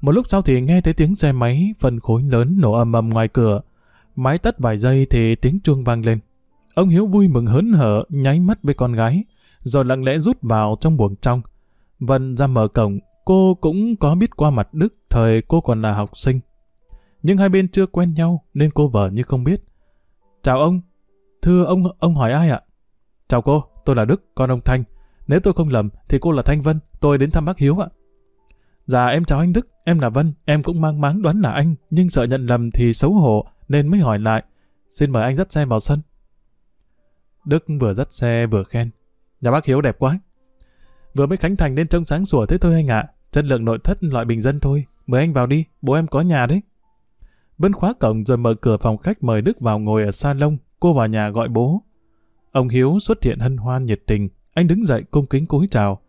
Một lúc sau thì nghe thấy tiếng xe máy phân khối lớn nổ ầm ầm ngoài cửa. Máy tắt vài giây thì tiếng chuông vang lên. Ông Hiếu vui mừng hớn hở nháy mắt với con gái, rồi lặng lẽ rút vào trong buồng trong. Vân ra mở cổng, cô cũng có biết qua mặt Đức thời cô còn là học sinh. Nhưng hai bên chưa quen nhau nên cô vợ như không biết. Chào ông. Thưa ông, ông hỏi ai ạ? Chào cô, tôi là Đức, con ông Thanh. Nếu tôi không lầm thì cô là Thanh Vân, tôi đến thăm bác Hiếu ạ. Dạ em chào anh Đức, em là Vân, em cũng mang máng đoán là anh, nhưng sợ nhận lầm thì xấu hổ nên mới hỏi lại. Xin mời anh dắt xe vào sân. Đức vừa dắt xe vừa khen. Nhà bác Hiếu đẹp quá. Vừa mới khánh thành nên trông sáng sủa thế thôi anh ạ. Chất lượng nội thất loại bình dân thôi. Mời anh vào đi, bố em có nhà đấy. Vân khóa cổng rồi mở cửa phòng khách mời Đức vào ngồi ở salon, cô vào nhà gọi bố. Ông Hiếu xuất hiện hân hoan nhiệt tình, anh đứng dậy cung kính cúi chào.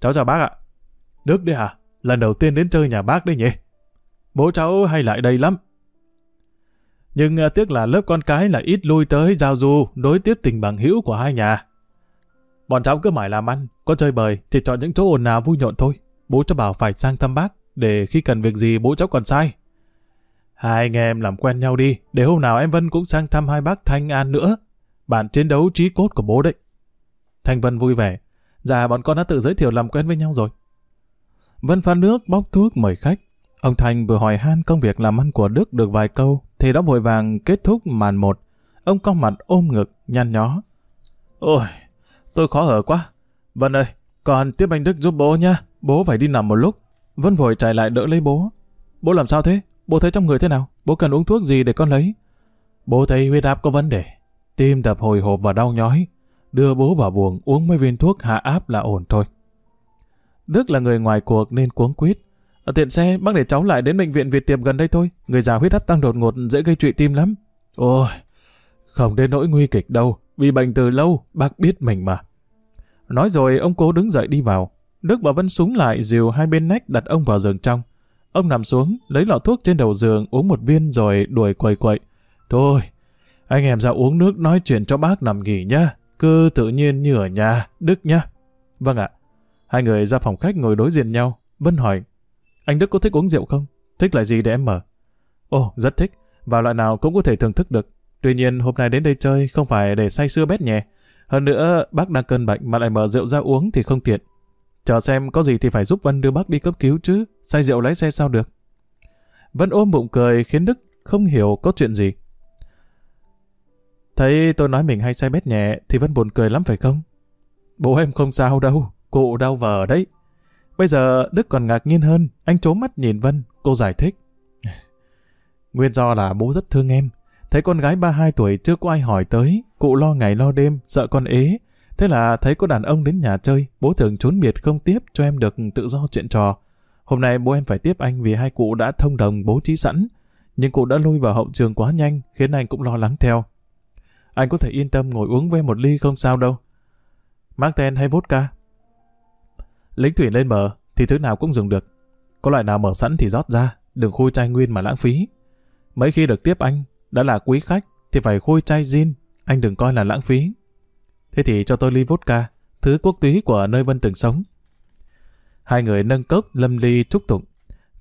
Cháu chào bác ạ. Đức đấy hả? Lần đầu tiên đến chơi nhà bác đấy nhỉ? Bố cháu hay lại đây lắm. Nhưng à, tiếc là lớp con cái là ít lui tới giao du, đối tiếp tình bằng hữu của hai nhà. Bọn cháu cứ mãi làm ăn, có chơi bời, chỉ chọn những chỗ ồn nào vui nhộn thôi. Bố cháu bảo phải sang thăm bác, để khi cần việc gì bố cháu còn sai. Hai anh em làm quen nhau đi, để hôm nào em Vân cũng sang thăm hai bác Thanh An nữa. Bạn chiến đấu trí cốt của bố đấy. Thanh Vân vui vẻ. Dạ bọn con đã tự giới thiệu làm quen với nhau rồi. Vân pha nước bóc thuốc mời khách. Ông Thành vừa hỏi han công việc làm ăn của Đức được vài câu, thì đã vội vàng kết thúc màn một. Ông cong mặt ôm ngực, nhăn nhó. Ôi, tôi khó ở quá. Vân ơi, con tiếp anh Đức giúp bố nha. Bố phải đi nằm một lúc. Vân vội chạy lại đỡ lấy bố. Bố làm sao thế? Bố thấy trong người thế nào? Bố cần uống thuốc gì để con lấy? Bố thấy huyết áp có vấn đề. Tim đập hồi hộp và đau nhói. Đưa bố vào buồng uống mấy viên thuốc hạ áp là ổn thôi. Đức là người ngoài cuộc nên cuống quýt. Ở tiện xe, bác để cháu lại đến bệnh viện Việt Tiệp gần đây thôi. Người già huyết áp tăng đột ngột dễ gây trụy tim lắm. Ôi, không đến nỗi nguy kịch đâu. Vì bệnh từ lâu, bác biết mình mà. Nói rồi, ông cố đứng dậy đi vào. Đức và Vân súng lại dìu hai bên nách đặt ông vào giường trong. Ông nằm xuống, lấy lọ thuốc trên đầu giường uống một viên rồi đuổi quậy quậy. Thôi, anh em ra uống nước nói chuyện cho bác nằm nghỉ nhá. Cứ tự nhiên như ở nhà, Đức nhá. Vâng ạ. Hai người ra phòng khách ngồi đối diện nhau. Vân hỏi, anh Đức có thích uống rượu không? Thích loại gì để em mở? Ồ, rất thích. Và loại nào cũng có thể thưởng thức được. Tuy nhiên hôm nay đến đây chơi không phải để say sưa bét nhẹ. Hơn nữa, bác đang cơn bệnh mà lại mở rượu ra uống thì không tiện. Chờ xem có gì thì phải giúp Vân đưa bác đi cấp cứu chứ. Say rượu lái xe sao được? Vân ôm bụng cười khiến Đức không hiểu có chuyện gì. Thấy tôi nói mình hay say bét nhẹ thì Vân buồn cười lắm phải không? Bố em không sao đâu, cụ đau vờ đấy. Bây giờ Đức còn ngạc nhiên hơn, anh trố mắt nhìn Vân, cô giải thích. Nguyên do là bố rất thương em. Thấy con gái 32 tuổi chưa có ai hỏi tới, cụ lo ngày lo đêm, sợ con ế. Thế là thấy có đàn ông đến nhà chơi, bố thường trốn biệt không tiếp cho em được tự do chuyện trò. Hôm nay bố em phải tiếp anh vì hai cụ đã thông đồng bố trí sẵn. Nhưng cụ đã lui vào hậu trường quá nhanh, khiến anh cũng lo lắng theo. Anh có thể yên tâm ngồi uống với một ly không sao đâu. Mang hay vodka? Lính thủy lên bờ thì thứ nào cũng dùng được. Có loại nào mở sẵn thì rót ra, đừng khui chai nguyên mà lãng phí. Mấy khi được tiếp anh, đã là quý khách thì phải khui chai gin, anh đừng coi là lãng phí. Thế thì cho tôi ly vodka, thứ quốc túy của nơi Vân từng sống. Hai người nâng cốc lâm ly chúc tụng.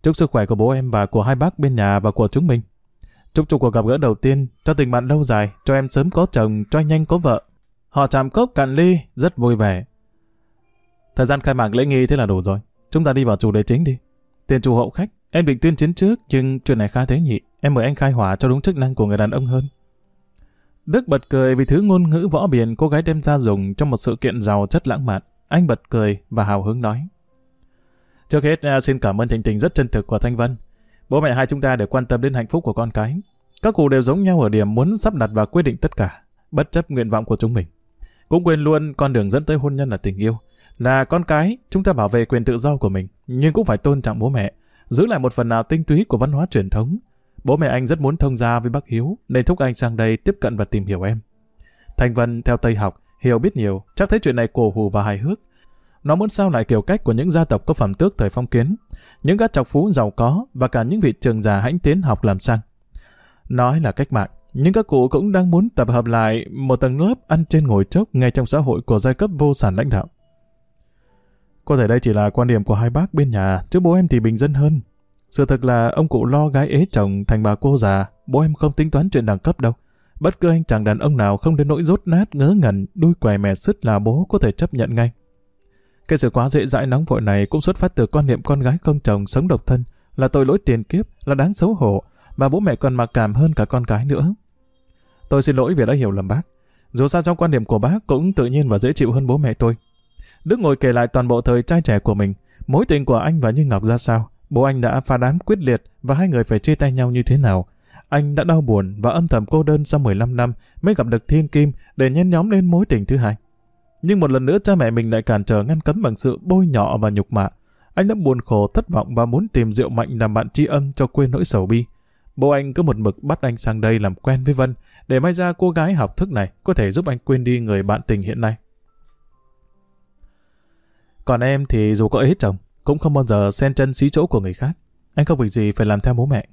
Chúc sức khỏe của bố em và của hai bác bên nhà và của chúng mình. Chúc cho cuộc gặp gỡ đầu tiên, cho tình bạn lâu dài, cho em sớm có chồng, cho anh nhanh có vợ. Họ chạm cốc cạn ly, rất vui vẻ. Thời gian khai mạc lễ nghi thế là đủ rồi. Chúng ta đi vào chủ đề chính đi. Tiền chủ hậu khách, em định tuyên chiến trước, nhưng chuyện này khá thế nhị. Em mời anh khai hỏa cho đúng chức năng của người đàn ông hơn. Đức bật cười vì thứ ngôn ngữ võ biển cô gái đem ra dùng trong một sự kiện giàu chất lãng mạn. Anh bật cười và hào hứng nói. Trước hết, à, xin cảm ơn tình tình rất chân thực của Thanh Vân. Bố mẹ hai chúng ta đều quan tâm đến hạnh phúc của con cái. Các cụ đều giống nhau ở điểm muốn sắp đặt và quyết định tất cả, bất chấp nguyện vọng của chúng mình. Cũng quên luôn con đường dẫn tới hôn nhân là tình yêu. Là con cái, chúng ta bảo vệ quyền tự do của mình, nhưng cũng phải tôn trọng bố mẹ, giữ lại một phần nào tinh túy của văn hóa truyền thống. Bố mẹ anh rất muốn thông gia với bác Hiếu, nên thúc anh sang đây tiếp cận và tìm hiểu em. Thành Vân theo Tây học, hiểu biết nhiều, chắc thấy chuyện này cổ hù và hài hước. Nó muốn sao lại kiểu cách của những gia tộc có phẩm tước thời phong kiến, những gã trọc phú giàu có và cả những vị trường già hãnh tiến học làm sang. Nói là cách mạng, nhưng các cụ cũng đang muốn tập hợp lại một tầng lớp ăn trên ngồi chốc ngay trong xã hội của giai cấp vô sản lãnh đạo. Có thể đây chỉ là quan điểm của hai bác bên nhà, chứ bố em thì bình dân hơn. Sự thật là ông cụ lo gái ế chồng thành bà cô già, bố em không tính toán chuyện đẳng cấp đâu. Bất cứ anh chàng đàn ông nào không đến nỗi rốt nát, ngớ ngẩn, đuôi què mè sứt là bố có thể chấp nhận ngay. Cái sự quá dễ dãi nóng vội này cũng xuất phát từ quan niệm con gái không chồng sống độc thân, là tội lỗi tiền kiếp, là đáng xấu hổ, mà bố mẹ còn mặc cảm hơn cả con cái nữa. Tôi xin lỗi vì đã hiểu lầm bác. Dù sao trong quan điểm của bác cũng tự nhiên và dễ chịu hơn bố mẹ tôi. Đức ngồi kể lại toàn bộ thời trai trẻ của mình, mối tình của anh và Như Ngọc ra sao, bố anh đã phá đám quyết liệt và hai người phải chia tay nhau như thế nào. Anh đã đau buồn và âm thầm cô đơn sau 15 năm mới gặp được Thiên Kim để nhen nhóm lên mối tình thứ hai. Nhưng một lần nữa cha mẹ mình lại cản trở ngăn cấm bằng sự bôi nhọ và nhục mạ. Anh đã buồn khổ thất vọng và muốn tìm rượu mạnh làm bạn tri âm cho quên nỗi sầu bi. Bố anh cứ một mực bắt anh sang đây làm quen với Vân để may ra cô gái học thức này có thể giúp anh quên đi người bạn tình hiện nay. Còn em thì dù có ế chồng, cũng không bao giờ xen chân xí chỗ của người khác. Anh không việc gì phải làm theo bố mẹ.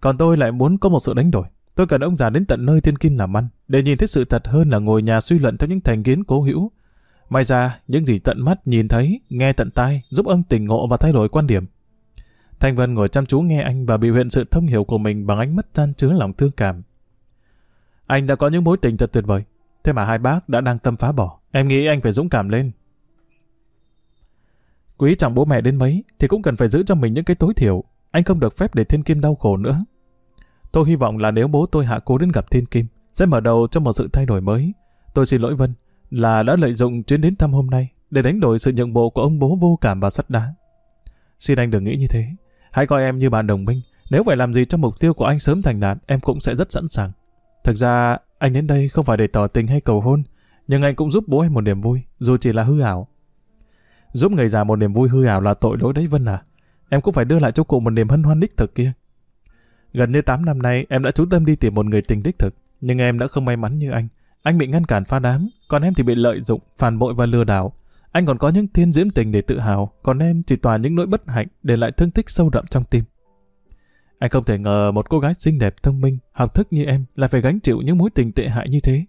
Còn tôi lại muốn có một sự đánh đổi. Tôi cần ông già đến tận nơi thiên kim làm ăn, để nhìn thấy sự thật hơn là ngồi nhà suy luận theo những thành kiến cố hữu. May ra, những gì tận mắt nhìn thấy, nghe tận tai, giúp ông tỉnh ngộ và thay đổi quan điểm. Thanh Vân ngồi chăm chú nghe anh và biểu hiện sự thông hiểu của mình bằng ánh mắt chan chứa lòng thương cảm. Anh đã có những mối tình thật tuyệt vời. Thế mà hai bác đã đang tâm phá bỏ. Em nghĩ anh phải dũng cảm lên. Quý trọng bố mẹ đến mấy thì cũng cần phải giữ cho mình những cái tối thiểu. Anh không được phép để Thiên Kim đau khổ nữa. Tôi hy vọng là nếu bố tôi hạ cố đến gặp Thiên Kim, sẽ mở đầu cho một sự thay đổi mới. Tôi xin lỗi Vân là đã lợi dụng chuyến đến thăm hôm nay để đánh đổi sự nhượng bộ của ông bố vô cảm và sắt đá. Xin anh đừng nghĩ như thế. Hãy coi em như bạn đồng minh. Nếu phải làm gì cho mục tiêu của anh sớm thành đạt, em cũng sẽ rất sẵn sàng. Thực ra, anh đến đây không phải để tỏ tình hay cầu hôn, nhưng anh cũng giúp bố em một niềm vui, dù chỉ là hư ảo. Giúp người già một niềm vui hư ảo là tội lỗi đấy Vân à. Em cũng phải đưa lại cho cụ một niềm hân hoan đích thực kia. Gần như 8 năm nay, em đã chú tâm đi tìm một người tình đích thực, nhưng em đã không may mắn như anh. Anh bị ngăn cản pha đám, còn em thì bị lợi dụng, phản bội và lừa đảo. Anh còn có những thiên diễm tình để tự hào, còn em chỉ toàn những nỗi bất hạnh để lại thương tích sâu đậm trong tim. Anh không thể ngờ một cô gái xinh đẹp, thông minh, học thức như em lại phải gánh chịu những mối tình tệ hại như thế.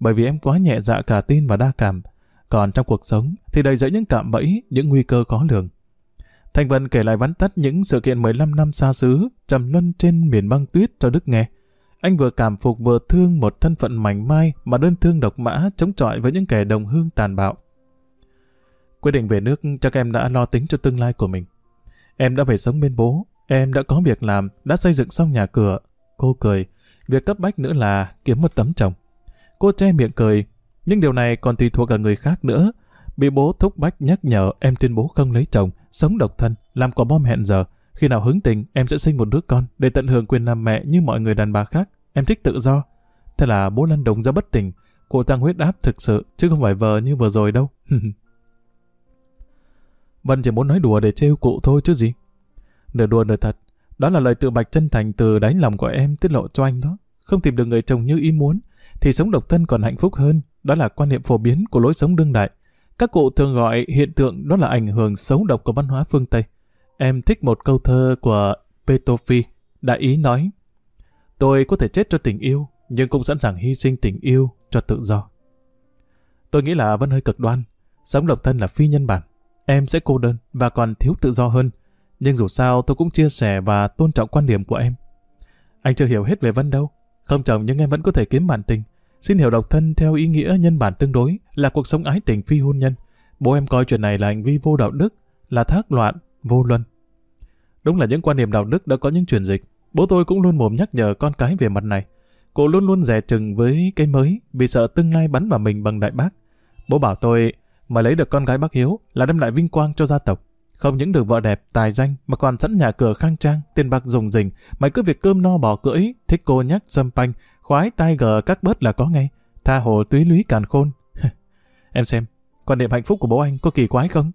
Bởi vì em quá nhẹ dạ cả tin và đa cảm, còn trong cuộc sống thì đầy dẫy những cạm bẫy, những nguy cơ khó lường. Thành Vân kể lại vắn tắt những sự kiện 15 năm xa xứ, trầm luân trên miền băng tuyết cho Đức nghe. Anh vừa cảm phục vừa thương một thân phận mảnh mai mà đơn thương độc mã chống chọi với những kẻ đồng hương tàn bạo. Quyết định về nước chắc em đã lo tính cho tương lai của mình. Em đã về sống bên bố, em đã có việc làm, đã xây dựng xong nhà cửa. Cô cười, việc cấp bách nữa là kiếm một tấm chồng. Cô che miệng cười, nhưng điều này còn tùy thuộc cả người khác nữa. Bị bố thúc bách nhắc nhở em tuyên bố không lấy chồng, sống độc thân, làm quả bom hẹn giờ. Khi nào hứng tình, em sẽ sinh một đứa con để tận hưởng quyền làm mẹ như mọi người đàn bà khác. Em thích tự do. Thế là bố lăn đồng ra bất tỉnh. Cô tăng huyết áp thực sự, chứ không phải vờ như vừa rồi đâu. Vân chỉ muốn nói đùa để trêu cụ thôi chứ gì. Nửa đùa nửa thật. Đó là lời tự bạch chân thành từ đáy lòng của em tiết lộ cho anh đó. Không tìm được người chồng như ý muốn, thì sống độc thân còn hạnh phúc hơn. Đó là quan niệm phổ biến của lối sống đương đại. Các cụ thường gọi hiện tượng đó là ảnh hưởng xấu độc của văn hóa phương Tây. Em thích một câu thơ của Petofi, đại ý nói Tôi có thể chết cho tình yêu, nhưng cũng sẵn sàng hy sinh tình yêu cho tự do. Tôi nghĩ là vẫn hơi cực đoan. Sống độc thân là phi nhân bản. Em sẽ cô đơn và còn thiếu tự do hơn. Nhưng dù sao tôi cũng chia sẻ và tôn trọng quan điểm của em. Anh chưa hiểu hết về Vân đâu. Không chồng nhưng em vẫn có thể kiếm bản tình. Xin hiểu độc thân theo ý nghĩa nhân bản tương đối là cuộc sống ái tình phi hôn nhân. Bố em coi chuyện này là hành vi vô đạo đức, là thác loạn, vô luân. Đúng là những quan điểm đạo đức đã có những chuyển dịch. Bố tôi cũng luôn mồm nhắc nhở con cái về mặt này. Cô luôn luôn rẻ chừng với cái mới vì sợ tương lai bắn vào mình bằng đại bác. Bố bảo tôi mà lấy được con gái bác Hiếu là đem lại vinh quang cho gia tộc. Không những được vợ đẹp, tài danh mà còn sẵn nhà cửa khang trang, tiền bạc dùng dình, mày cứ việc cơm no bỏ cưỡi, thích cô nhắc dâm panh, khoái tai gờ các bớt là có ngay. Tha hồ túy lúy càn khôn. em xem, quan niệm hạnh phúc của bố anh có kỳ quái không?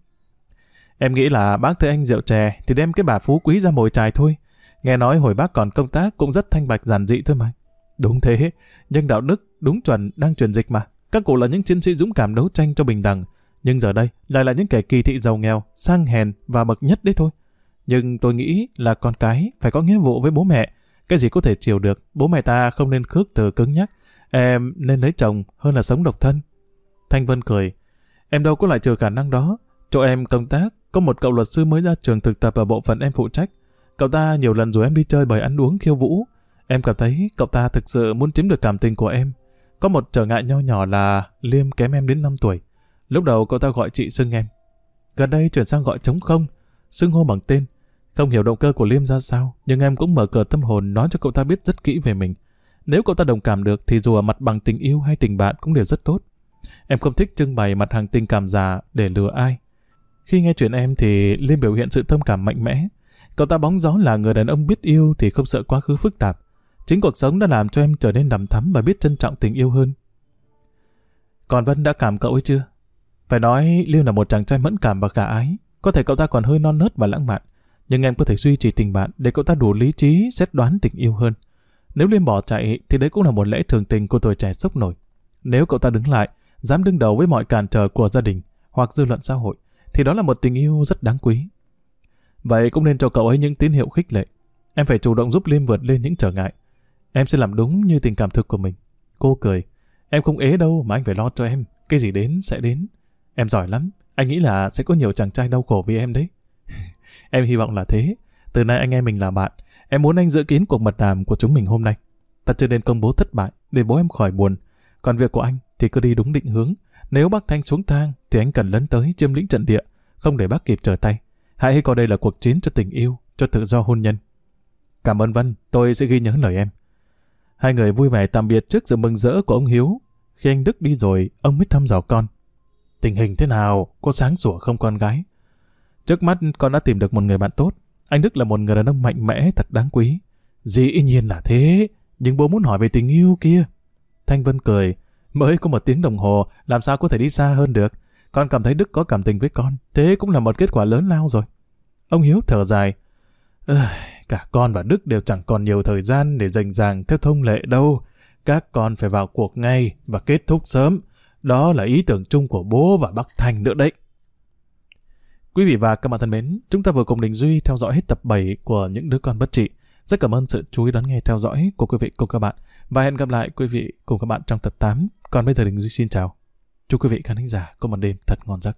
Em nghĩ là bác thấy anh rượu chè thì đem cái bà phú quý ra mồi trài thôi. Nghe nói hồi bác còn công tác cũng rất thanh bạch giản dị thôi mà. Đúng thế, nhưng đạo đức đúng chuẩn đang truyền dịch mà. Các cụ là những chiến sĩ dũng cảm đấu tranh cho bình đẳng. Nhưng giờ đây lại là những kẻ kỳ thị giàu nghèo, sang hèn và bậc nhất đấy thôi. Nhưng tôi nghĩ là con cái phải có nghĩa vụ với bố mẹ. Cái gì có thể chiều được, bố mẹ ta không nên khước từ cứng nhắc. Em nên lấy chồng hơn là sống độc thân. Thanh Vân cười. Em đâu có lại trừ khả năng đó. Chỗ em công tác, có một cậu luật sư mới ra trường thực tập ở bộ phận em phụ trách. Cậu ta nhiều lần rồi em đi chơi bởi ăn uống khiêu vũ. Em cảm thấy cậu ta thực sự muốn chiếm được cảm tình của em. Có một trở ngại nho nhỏ là Liêm kém em đến 5 tuổi. Lúc đầu cậu ta gọi chị xưng em. Gần đây chuyển sang gọi trống không, xưng hô bằng tên. Không hiểu động cơ của Liêm ra sao, nhưng em cũng mở cửa tâm hồn nói cho cậu ta biết rất kỹ về mình. Nếu cậu ta đồng cảm được thì dù ở mặt bằng tình yêu hay tình bạn cũng đều rất tốt. Em không thích trưng bày mặt hàng tình cảm giả để lừa ai. Khi nghe chuyện em thì Liêm biểu hiện sự thông cảm mạnh mẽ. Cậu ta bóng gió là người đàn ông biết yêu thì không sợ quá khứ phức tạp. Chính cuộc sống đã làm cho em trở nên đầm thắm và biết trân trọng tình yêu hơn. Còn Vân đã cảm cậu ấy chưa? Phải nói Liêm là một chàng trai mẫn cảm và khả ái. Có thể cậu ta còn hơi non nớt và lãng mạn. Nhưng em có thể duy trì tình bạn để cậu ta đủ lý trí xét đoán tình yêu hơn. Nếu Liêm bỏ chạy thì đấy cũng là một lẽ thường tình của tuổi trẻ sốc nổi. Nếu cậu ta đứng lại, dám đứng đầu với mọi cản trở của gia đình hoặc dư luận xã hội, thì đó là một tình yêu rất đáng quý. Vậy cũng nên cho cậu ấy những tín hiệu khích lệ. Em phải chủ động giúp Liêm vượt lên những trở ngại. Em sẽ làm đúng như tình cảm thực của mình. Cô cười. Em không ế đâu mà anh phải lo cho em. Cái gì đến sẽ đến. Em giỏi lắm. Anh nghĩ là sẽ có nhiều chàng trai đau khổ vì em đấy em hy vọng là thế. Từ nay anh em mình là bạn. Em muốn anh dự kiến cuộc mật đàm của chúng mình hôm nay. Ta chưa nên công bố thất bại để bố em khỏi buồn. Còn việc của anh thì cứ đi đúng định hướng. Nếu bác Thanh xuống thang thì anh cần lấn tới chiếm lĩnh trận địa, không để bác kịp trở tay. Hãy coi đây là cuộc chiến cho tình yêu, cho tự do hôn nhân. Cảm ơn Vân, tôi sẽ ghi nhớ lời em. Hai người vui vẻ tạm biệt trước sự mừng rỡ của ông Hiếu. Khi anh Đức đi rồi, ông mới thăm dò con. Tình hình thế nào? Có sáng sủa không con gái? Trước mắt con đã tìm được một người bạn tốt. Anh Đức là một người đàn ông mạnh mẽ thật đáng quý. Dĩ nhiên là thế, nhưng bố muốn hỏi về tình yêu kia. Thanh Vân cười, mới có một tiếng đồng hồ, làm sao có thể đi xa hơn được. Con cảm thấy Đức có cảm tình với con, thế cũng là một kết quả lớn lao rồi. Ông Hiếu thở dài. cả con và Đức đều chẳng còn nhiều thời gian để dành dàng theo thông lệ đâu. Các con phải vào cuộc ngay và kết thúc sớm. Đó là ý tưởng chung của bố và bác Thành nữa đấy. Quý vị và các bạn thân mến, chúng ta vừa cùng Đình Duy theo dõi hết tập 7 của Những đứa con bất trị. Rất cảm ơn sự chú ý đón nghe theo dõi của quý vị cùng các bạn. Và hẹn gặp lại quý vị cùng các bạn trong tập 8. Còn bây giờ Đình Duy xin chào. Chúc quý vị khán giả có một đêm thật ngon giấc.